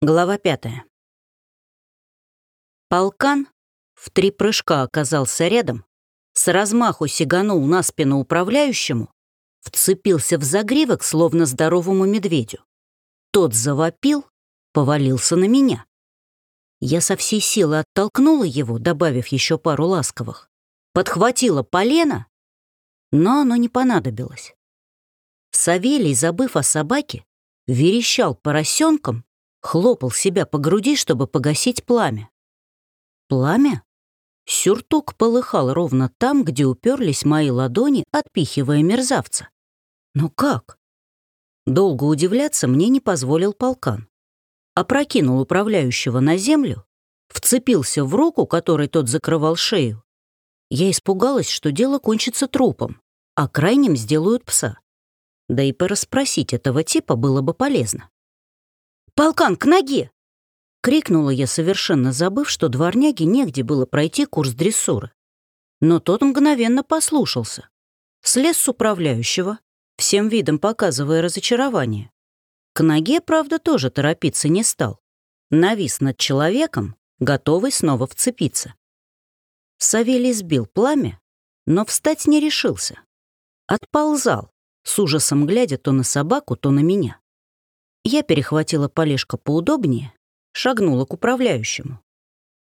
Глава пятая. Полкан в три прыжка оказался рядом, с размаху сиганул на спину управляющему, вцепился в загривок, словно здоровому медведю. Тот завопил, повалился на меня. Я со всей силы оттолкнула его, добавив еще пару ласковых, подхватила полено, но оно не понадобилось. Савелий, забыв о собаке, верещал поросенком хлопал себя по груди, чтобы погасить пламя. Пламя? Сюртук полыхал ровно там, где уперлись мои ладони, отпихивая мерзавца. Но как? Долго удивляться мне не позволил полкан. Опрокинул управляющего на землю, вцепился в руку, которой тот закрывал шею. Я испугалась, что дело кончится трупом, а крайним сделают пса. Да и порасспросить этого типа было бы полезно. «Полкан, к ноге!» — крикнула я, совершенно забыв, что дворняге негде было пройти курс дрессуры. Но тот мгновенно послушался. Слез с управляющего, всем видом показывая разочарование. К ноге, правда, тоже торопиться не стал. Навис над человеком, готовый снова вцепиться. Савелий сбил пламя, но встать не решился. Отползал, с ужасом глядя то на собаку, то на меня. Я перехватила полежка поудобнее, шагнула к управляющему.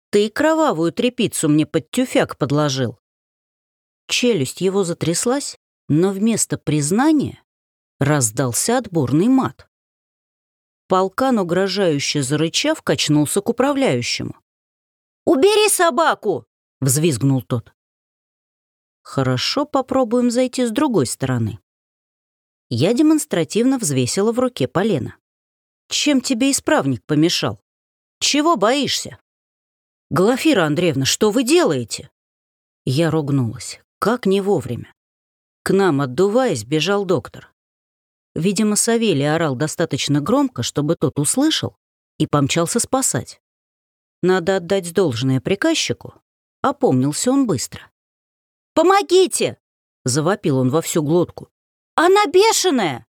«Ты кровавую трепицу мне под тюфяк подложил». Челюсть его затряслась, но вместо признания раздался отборный мат. Полкан, угрожающе зарычав, качнулся к управляющему. «Убери собаку!» — взвизгнул тот. «Хорошо, попробуем зайти с другой стороны». Я демонстративно взвесила в руке полено. Чем тебе исправник помешал? Чего боишься? Глафира Андреевна, что вы делаете? Я ругнулась. Как не вовремя. К нам, отдуваясь, бежал доктор. Видимо, Савелий орал достаточно громко, чтобы тот услышал, и помчался спасать. Надо отдать должное приказчику. Опомнился он быстро. «Помогите!» — завопил он во всю глотку. «Она бешеная!»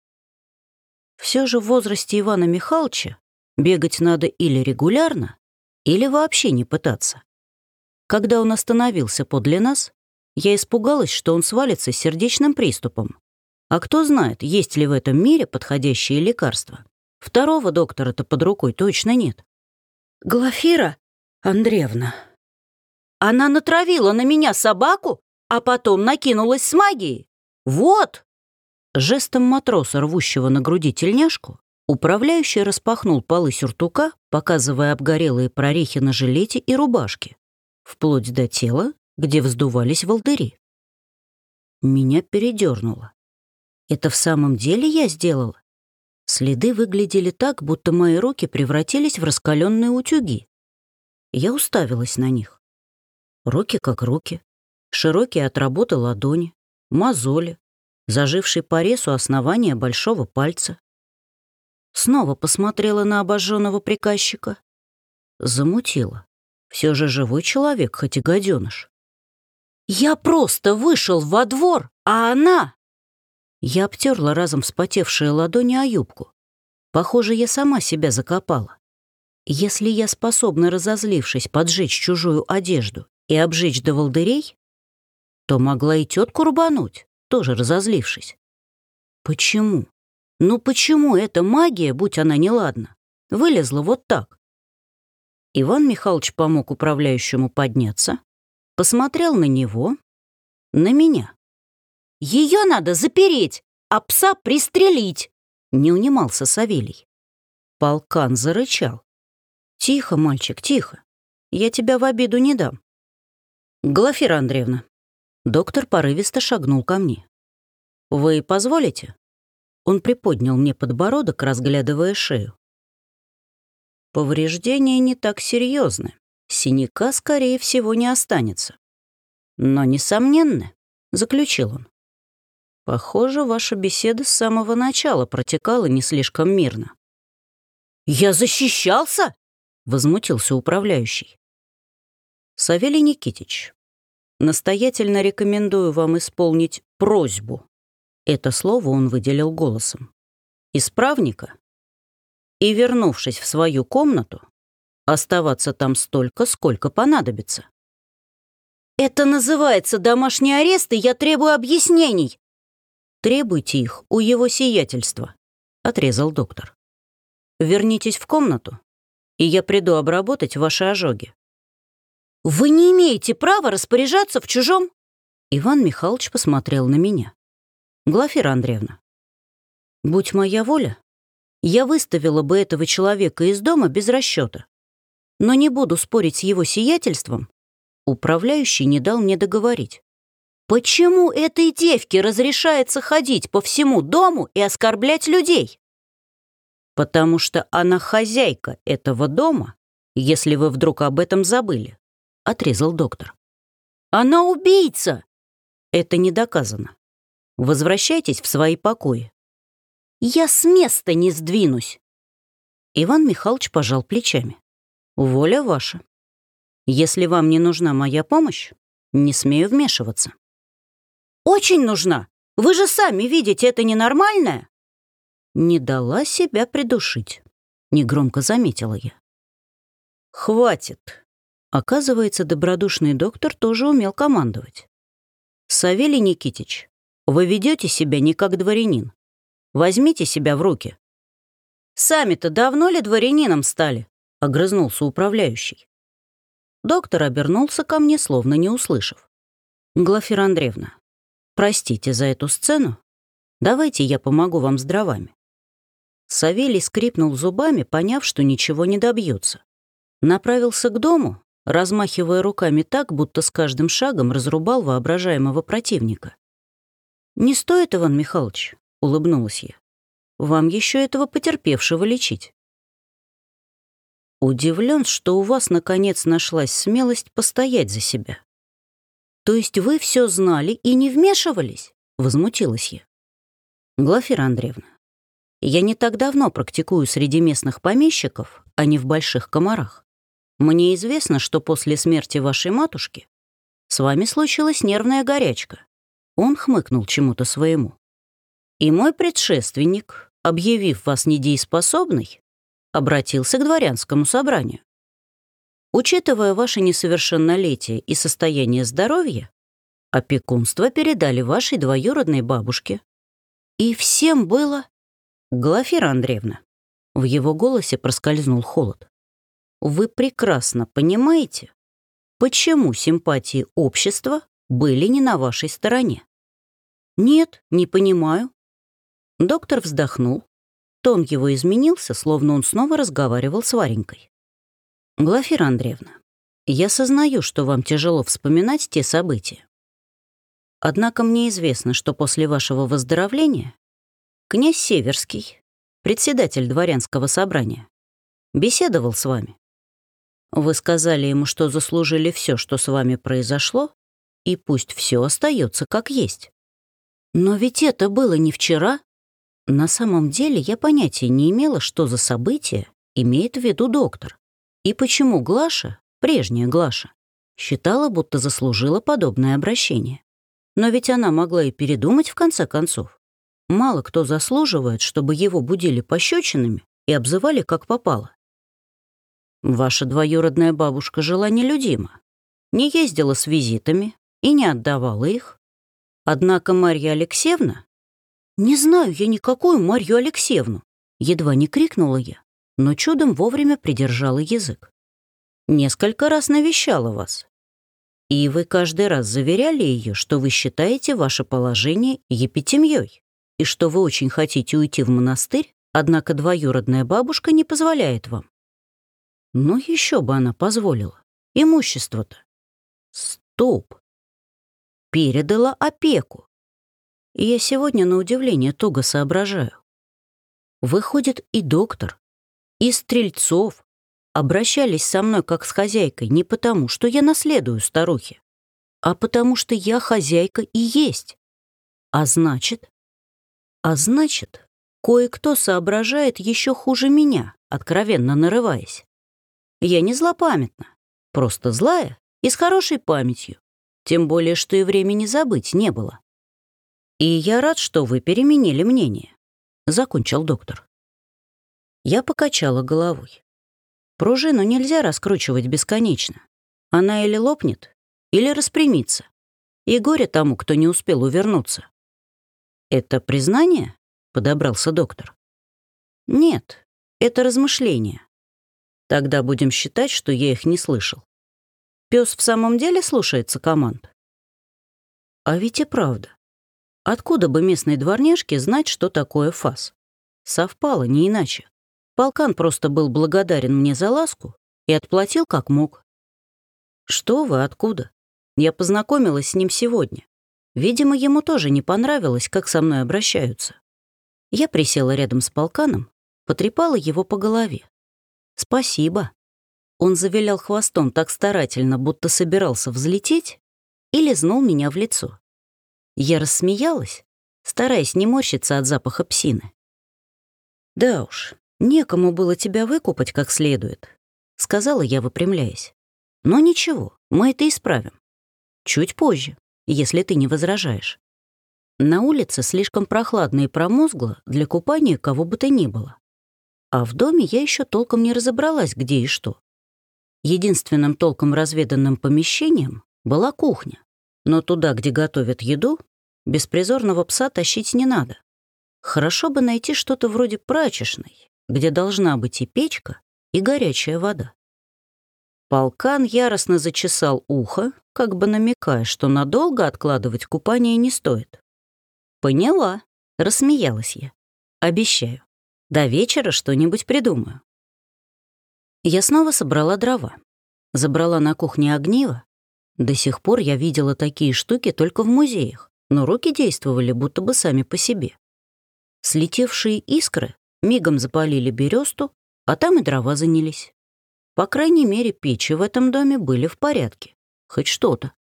Все же в возрасте Ивана Михайловича бегать надо или регулярно, или вообще не пытаться. Когда он остановился подле нас, я испугалась, что он свалится с сердечным приступом. А кто знает, есть ли в этом мире подходящие лекарства. Второго доктора-то под рукой точно нет. Глафира Андреевна. Она натравила на меня собаку, а потом накинулась с магией. Вот! Жестом матроса, рвущего на груди тельняшку, управляющий распахнул полы сюртука, показывая обгорелые прорехи на жилете и рубашке, вплоть до тела, где вздувались волдыри. Меня передернуло. Это в самом деле я сделала? Следы выглядели так, будто мои руки превратились в раскаленные утюги. Я уставилась на них. Руки как руки, широкие от работы ладони, мозоли, заживший порез у основания большого пальца. Снова посмотрела на обожженного приказчика. Замутила. Все же живой человек, хоть и гаденыш. «Я просто вышел во двор, а она...» Я обтерла разом вспотевшие ладони о юбку. Похоже, я сама себя закопала. Если я способна, разозлившись, поджечь чужую одежду и обжечь до волдырей, то могла и тетку рубануть тоже разозлившись. Почему? Ну почему эта магия, будь она неладна, вылезла вот так? Иван Михайлович помог управляющему подняться, посмотрел на него, на меня. Ее надо запереть, а пса пристрелить!» — не унимался Савелий. Полкан зарычал. «Тихо, мальчик, тихо. Я тебя в обиду не дам. Глафира Андреевна, Доктор порывисто шагнул ко мне. «Вы позволите?» Он приподнял мне подбородок, разглядывая шею. Повреждения не так серьезны. Синяка, скорее всего, не останется. Но, несомненно, заключил он. Похоже, ваша беседа с самого начала протекала не слишком мирно. «Я защищался?» — возмутился управляющий. «Савелий Никитич, Настоятельно рекомендую вам исполнить просьбу. Это слово он выделил голосом. Исправника? и, вернувшись в свою комнату, оставаться там столько, сколько понадобится. «Это называется домашний арест, и я требую объяснений!» «Требуйте их у его сиятельства», — отрезал доктор. «Вернитесь в комнату, и я приду обработать ваши ожоги». «Вы не имеете права распоряжаться в чужом...» Иван Михайлович посмотрел на меня. «Глафира Андреевна, будь моя воля, я выставила бы этого человека из дома без расчета. Но не буду спорить с его сиятельством, Управляющий не дал мне договорить. Почему этой девке разрешается ходить по всему дому и оскорблять людей? Потому что она хозяйка этого дома, если вы вдруг об этом забыли, отрезал доктор. Она убийца! Это не доказано. Возвращайтесь в свои покои. Я с места не сдвинусь. Иван Михайлович пожал плечами. Воля ваша. Если вам не нужна моя помощь, не смею вмешиваться». «Очень нужна! Вы же сами видите, это ненормальное!» Не дала себя придушить, негромко заметила я. «Хватит!» Оказывается, добродушный доктор тоже умел командовать. «Савелий Никитич, вы ведете себя не как дворянин. Возьмите себя в руки». «Сами-то давно ли дворянином стали?» — огрызнулся управляющий. Доктор обернулся ко мне, словно не услышав. «Глафира Андреевна, простите за эту сцену. Давайте я помогу вам с дровами». Савелий скрипнул зубами, поняв, что ничего не добьется. Направился к дому, размахивая руками так, будто с каждым шагом разрубал воображаемого противника. «Не стоит, Иван Михайлович», — улыбнулась я. «Вам еще этого потерпевшего лечить». Удивлен, что у вас, наконец, нашлась смелость постоять за себя. То есть вы все знали и не вмешивались? Возмутилась я. Глафира Андреевна, я не так давно практикую среди местных помещиков, а не в больших комарах. Мне известно, что после смерти вашей матушки с вами случилась нервная горячка. Он хмыкнул чему-то своему. И мой предшественник, объявив вас недееспособной, обратился к дворянскому собранию. Учитывая ваше несовершеннолетие и состояние здоровья, опекунство передали вашей двоюродной бабушке. И всем было... Глафира Андреевна, в его голосе проскользнул холод. Вы прекрасно понимаете, почему симпатии общества были не на вашей стороне. Нет, не понимаю. Доктор вздохнул, Тон его изменился, словно он снова разговаривал с Варенькой. «Глафира Андреевна, я сознаю, что вам тяжело вспоминать те события. Однако мне известно, что после вашего выздоровления князь Северский, председатель дворянского собрания, беседовал с вами. Вы сказали ему, что заслужили все, что с вами произошло, и пусть все остается как есть. Но ведь это было не вчера, на самом деле я понятия не имела, что за событие имеет в виду доктор. И почему Глаша, прежняя Глаша, считала, будто заслужила подобное обращение. Но ведь она могла и передумать в конце концов. Мало кто заслуживает, чтобы его будили пощечинами и обзывали как попало. Ваша двоюродная бабушка жила нелюдимо, не ездила с визитами и не отдавала их. Однако Марья Алексеевна «Не знаю я никакую Марью Алексеевну!» Едва не крикнула я, но чудом вовремя придержала язык. «Несколько раз навещала вас. И вы каждый раз заверяли ее, что вы считаете ваше положение епитемьей, и что вы очень хотите уйти в монастырь, однако двоюродная бабушка не позволяет вам. Ну, еще бы она позволила. Имущество-то. Стоп. Передала опеку. И я сегодня, на удивление, туго соображаю. Выходит, и доктор, и Стрельцов обращались со мной как с хозяйкой не потому, что я наследую старухи, а потому что я хозяйка и есть. А значит... А значит, кое-кто соображает еще хуже меня, откровенно нарываясь. Я не злопамятна, просто злая и с хорошей памятью, тем более, что и времени забыть не было. «И я рад, что вы переменили мнение», — закончил доктор. Я покачала головой. Пружину нельзя раскручивать бесконечно. Она или лопнет, или распрямится. И горе тому, кто не успел увернуться. «Это признание?» — подобрался доктор. «Нет, это размышления. Тогда будем считать, что я их не слышал. Пес в самом деле слушается команд?» А ведь и правда. Откуда бы местной дворняжке знать, что такое фас? Совпало, не иначе. Полкан просто был благодарен мне за ласку и отплатил как мог. Что вы, откуда? Я познакомилась с ним сегодня. Видимо, ему тоже не понравилось, как со мной обращаются. Я присела рядом с полканом, потрепала его по голове. «Спасибо». Он завилял хвостом так старательно, будто собирался взлететь, и лизнул меня в лицо. Я рассмеялась, стараясь не морщиться от запаха псины. «Да уж, некому было тебя выкупать как следует», — сказала я, выпрямляясь. «Но ничего, мы это исправим. Чуть позже, если ты не возражаешь. На улице слишком прохладно и промозгло для купания кого бы то ни было. А в доме я еще толком не разобралась, где и что. Единственным толком разведанным помещением была кухня. Но туда, где готовят еду, беспризорного пса тащить не надо. Хорошо бы найти что-то вроде прачечной, где должна быть и печка, и горячая вода. Полкан яростно зачесал ухо, как бы намекая, что надолго откладывать купание не стоит. «Поняла», — рассмеялась я. «Обещаю. До вечера что-нибудь придумаю». Я снова собрала дрова. Забрала на кухне огниво. До сих пор я видела такие штуки только в музеях, но руки действовали будто бы сами по себе. Слетевшие искры мигом запалили бересту, а там и дрова занялись. По крайней мере, печи в этом доме были в порядке. Хоть что-то.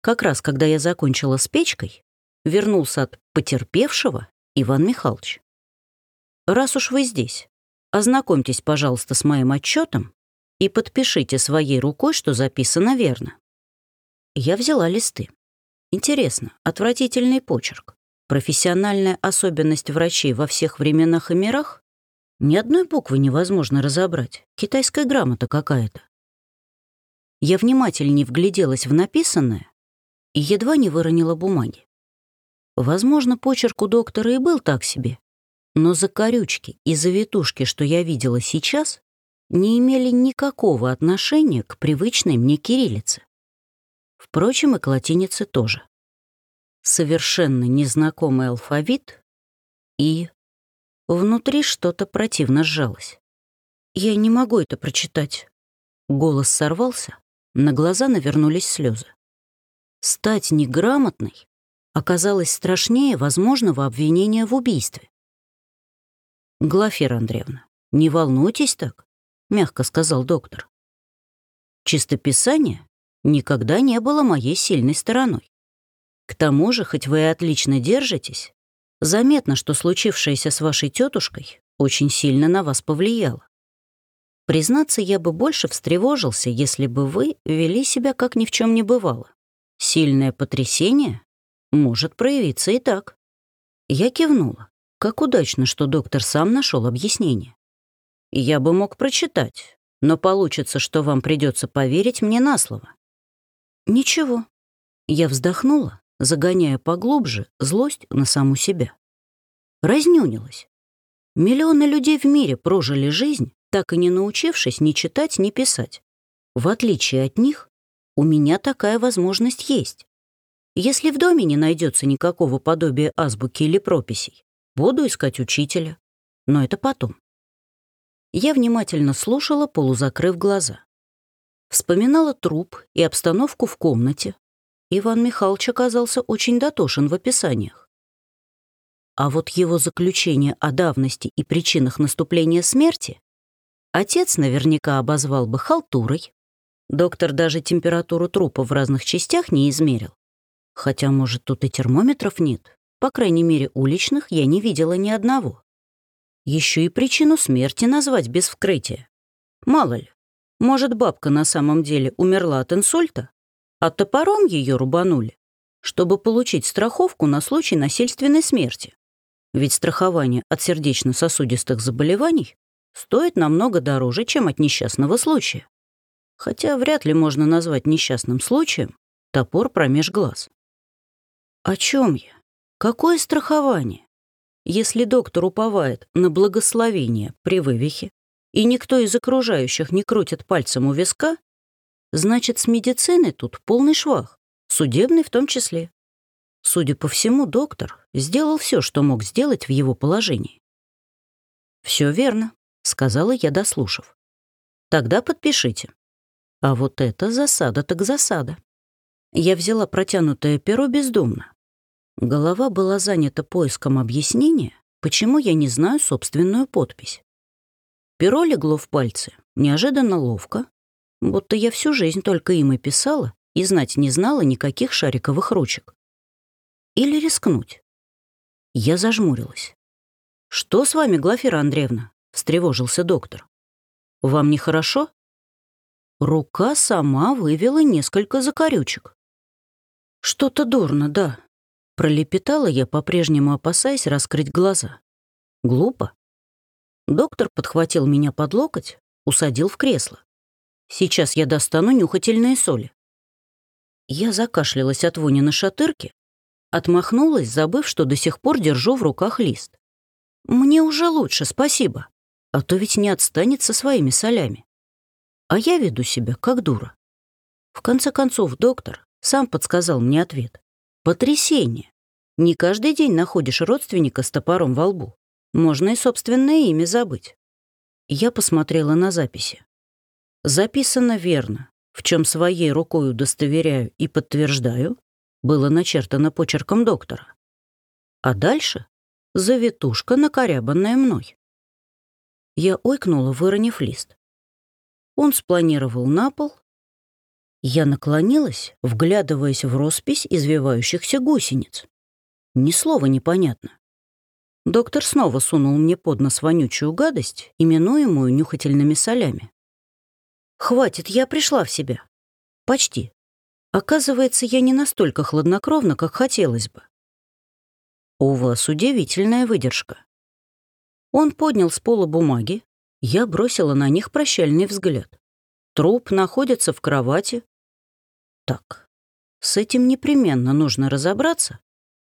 Как раз когда я закончила с печкой, вернулся от потерпевшего Иван Михайлович. «Раз уж вы здесь, ознакомьтесь, пожалуйста, с моим отчетом и подпишите своей рукой, что записано верно». Я взяла листы. Интересно, отвратительный почерк. Профессиональная особенность врачей во всех временах и мирах? Ни одной буквы невозможно разобрать. Китайская грамота какая-то. Я внимательнее вгляделась в написанное и едва не выронила бумаги. Возможно, почерк у доктора и был так себе, но закорючки и завитушки, что я видела сейчас, не имели никакого отношения к привычной мне кириллице. Впрочем, и к латинице тоже. Совершенно незнакомый алфавит и Внутри что-то противно сжалось. «Я не могу это прочитать». Голос сорвался, на глаза навернулись слезы. Стать неграмотной оказалось страшнее возможного обвинения в убийстве. «Глафира Андреевна, не волнуйтесь так», — мягко сказал доктор. «Чистописание никогда не было моей сильной стороной. К тому же, хоть вы и отлично держитесь, Заметно, что случившееся с вашей тетушкой очень сильно на вас повлияло. Признаться, я бы больше встревожился, если бы вы вели себя как ни в чем не бывало. Сильное потрясение может проявиться и так. Я кивнула. Как удачно, что доктор сам нашел объяснение. Я бы мог прочитать, но получится, что вам придется поверить мне на слово. Ничего. Я вздохнула загоняя поглубже злость на саму себя. Разнюнилась. Миллионы людей в мире прожили жизнь, так и не научившись ни читать, ни писать. В отличие от них, у меня такая возможность есть. Если в доме не найдется никакого подобия азбуки или прописей, буду искать учителя. Но это потом. Я внимательно слушала, полузакрыв глаза. Вспоминала труп и обстановку в комнате, Иван Михайлович оказался очень дотошен в описаниях. А вот его заключение о давности и причинах наступления смерти отец наверняка обозвал бы халтурой. Доктор даже температуру трупа в разных частях не измерил. Хотя, может, тут и термометров нет. По крайней мере, уличных я не видела ни одного. Еще и причину смерти назвать без вскрытия. Мало ли, может, бабка на самом деле умерла от инсульта, а топором ее рубанули, чтобы получить страховку на случай насильственной смерти. ведь страхование от сердечно-сосудистых заболеваний стоит намного дороже, чем от несчастного случая. Хотя вряд ли можно назвать несчастным случаем топор промеж глаз. О чем я? Какое страхование? Если доктор уповает на благословение при вывихе, и никто из окружающих не крутит пальцем у виска, значит, с медициной тут полный швах, судебный в том числе. Судя по всему, доктор сделал все, что мог сделать в его положении. Все верно», — сказала я, дослушав. «Тогда подпишите». А вот это засада так засада. Я взяла протянутое перо бездумно. Голова была занята поиском объяснения, почему я не знаю собственную подпись. Перо легло в пальцы, неожиданно ловко, будто я всю жизнь только им и писала и знать не знала никаких шариковых ручек. Или рискнуть? Я зажмурилась. «Что с вами, Глафира Андреевна?» — встревожился доктор. «Вам нехорошо?» Рука сама вывела несколько закорючек. «Что-то дурно, да», — пролепетала я, по-прежнему опасаясь раскрыть глаза. «Глупо». Доктор подхватил меня под локоть, усадил в кресло. «Сейчас я достану нюхательные соли». Я закашлялась от вони на шатырке, Отмахнулась, забыв, что до сих пор держу в руках лист. «Мне уже лучше, спасибо. А то ведь не отстанет со своими солями. А я веду себя как дура». В конце концов, доктор сам подсказал мне ответ. «Потрясение. Не каждый день находишь родственника с топором во лбу. Можно и собственное имя забыть». Я посмотрела на записи. Записано верно, в чем своей рукой удостоверяю и подтверждаю, было начертано почерком доктора. А дальше — завитушка, накорябанная мной. Я ойкнула, выронив лист. Он спланировал на пол. Я наклонилась, вглядываясь в роспись извивающихся гусениц. Ни слова непонятно. Доктор снова сунул мне под нос вонючую гадость, именуемую нюхательными солями. «Хватит, я пришла в себя. Почти. Оказывается, я не настолько хладнокровна, как хотелось бы. У вас удивительная выдержка. Он поднял с пола бумаги, я бросила на них прощальный взгляд. Труп находится в кровати. Так, с этим непременно нужно разобраться,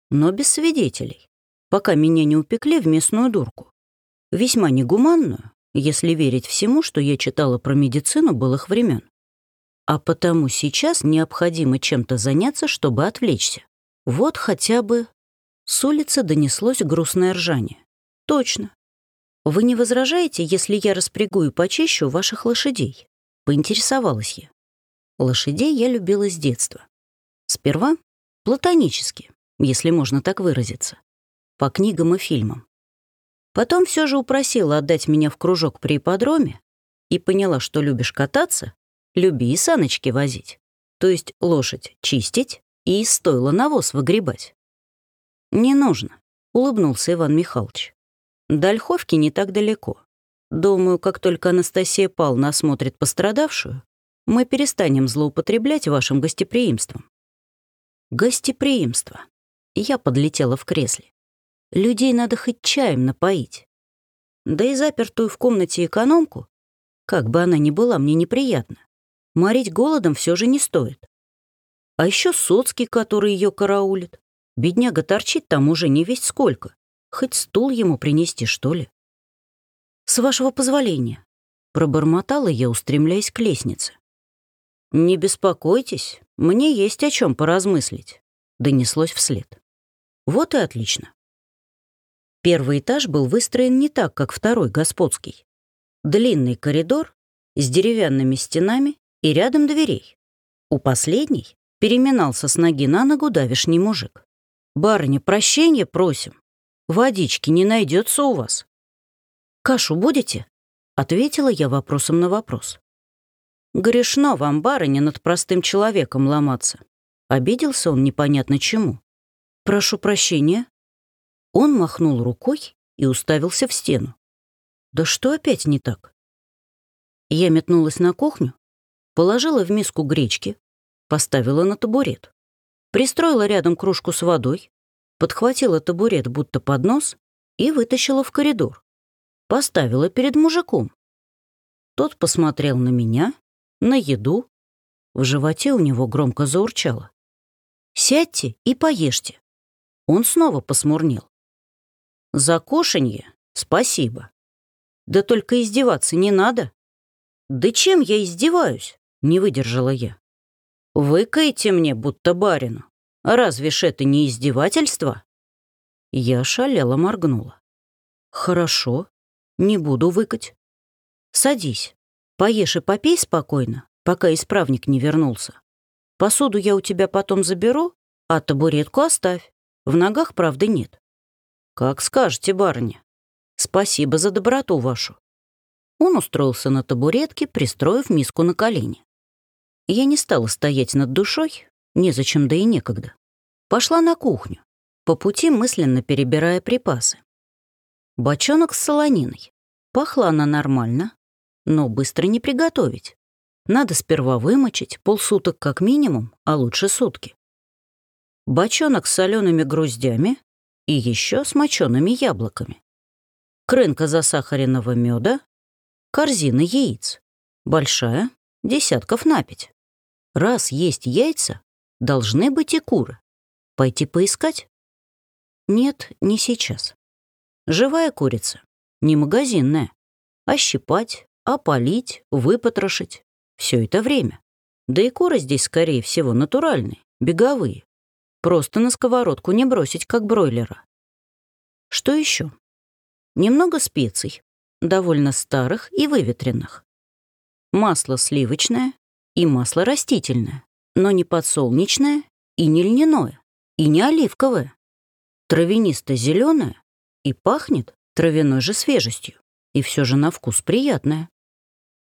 но без свидетелей, пока меня не упекли в местную дурку. Весьма негуманную, если верить всему, что я читала про медицину былых времен. А потому сейчас необходимо чем-то заняться, чтобы отвлечься. Вот хотя бы... С улицы донеслось грустное ржание. Точно. Вы не возражаете, если я распрягу и почищу ваших лошадей? Поинтересовалась я. Лошадей я любила с детства. Сперва платонически, если можно так выразиться, по книгам и фильмам. Потом все же упросила отдать меня в кружок при ипподроме и поняла, что любишь кататься, люби и саночки возить, то есть лошадь чистить и из стойла навоз выгребать. «Не нужно», — улыбнулся Иван Михайлович. «До Ольховки не так далеко. Думаю, как только Анастасия Павловна осмотрит пострадавшую, мы перестанем злоупотреблять вашим гостеприимством». «Гостеприимство». Я подлетела в кресле. Людей надо хоть чаем напоить. Да и запертую в комнате экономку, как бы она ни была мне неприятна, Морить голодом все же не стоит. А еще Соцкий, который ее караулит. Бедняга торчит там уже не весть сколько. Хоть стул ему принести, что ли. «С вашего позволения», — пробормотала я, устремляясь к лестнице. «Не беспокойтесь, мне есть о чем поразмыслить», — донеслось вслед. Вот и отлично. Первый этаж был выстроен не так, как второй, господский. Длинный коридор с деревянными стенами и рядом дверей. У последней переминался с ноги на ногу давишний мужик. «Барыня, прощения просим. Водички не найдется у вас». «Кашу будете?» — ответила я вопросом на вопрос. «Грешно вам, барыня, над простым человеком ломаться». Обиделся он непонятно чему. «Прошу прощения». Он махнул рукой и уставился в стену. «Да что опять не так?» Я метнулась на кухню, положила в миску гречки, поставила на табурет, пристроила рядом кружку с водой, подхватила табурет будто поднос и вытащила в коридор. Поставила перед мужиком. Тот посмотрел на меня, на еду. В животе у него громко заурчало. «Сядьте и поешьте». Он снова посмурнел. «За кушанье спасибо. Да только издеваться не надо». «Да чем я издеваюсь?» — не выдержала я. «Выкайте мне, будто барину. Разве ж это не издевательство?» Я шалела моргнула. «Хорошо, не буду выкать. Садись, поешь и попей спокойно, пока исправник не вернулся. Посуду я у тебя потом заберу, а табуретку оставь. В ногах, правды, нет. Как скажете, барыня. Спасибо за доброту вашу. Он устроился на табуретке, пристроив миску на колени. Я не стала стоять над душой, незачем да и некогда. Пошла на кухню, по пути мысленно перебирая припасы. Бочонок с солониной. Пахла она нормально, но быстро не приготовить. Надо сперва вымочить полсуток как минимум, а лучше сутки. Бочонок с солеными груздями и еще с мочеными яблоками. Крынка засахаренного меда, корзина яиц. Большая, десятков на пять. Раз есть яйца, должны быть и куры. Пойти поискать? Нет, не сейчас. Живая курица, не магазинная. Ощипать, опалить, выпотрошить. Все это время. Да и куры здесь, скорее всего, натуральные, беговые. Просто на сковородку не бросить, как бройлера. Что еще? Немного специй, довольно старых и выветренных. Масло сливочное и масло растительное, но не подсолнечное и не льняное, и не оливковое. травянисто зеленое и пахнет травяной же свежестью, и все же на вкус приятное.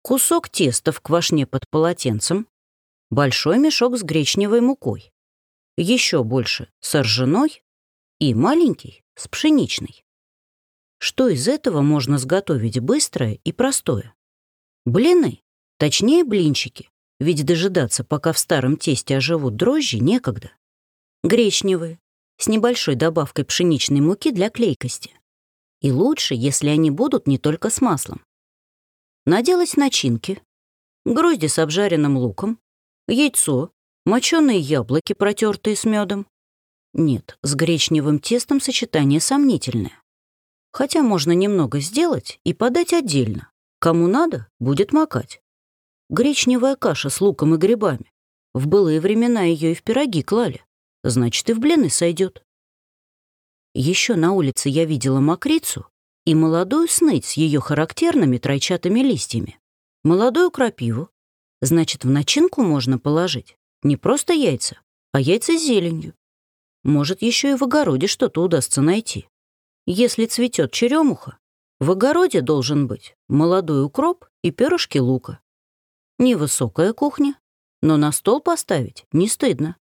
Кусок теста в квашне под полотенцем, большой мешок с гречневой мукой, еще больше с ржаной и маленький с пшеничной. Что из этого можно сготовить быстрое и простое? Блины, точнее блинчики, ведь дожидаться, пока в старом тесте оживут дрожжи, некогда. Гречневые, с небольшой добавкой пшеничной муки для клейкости. И лучше, если они будут не только с маслом. Наделать начинки, грозди с обжаренным луком, яйцо, моченые яблоки, протертые с медом. Нет, с гречневым тестом сочетание сомнительное. Хотя можно немного сделать и подать отдельно. Кому надо, будет макать. Гречневая каша с луком и грибами. В былые времена ее и в пироги клали. Значит, и в блины сойдет. Еще на улице я видела мокрицу и молодую сныть с ее характерными тройчатыми листьями. Молодую крапиву. Значит, в начинку можно положить не просто яйца, а яйца с зеленью. Может, еще и в огороде что-то удастся найти. Если цветет черемуха, в огороде должен быть молодой укроп и перышки лука. Невысокая кухня, но на стол поставить не стыдно.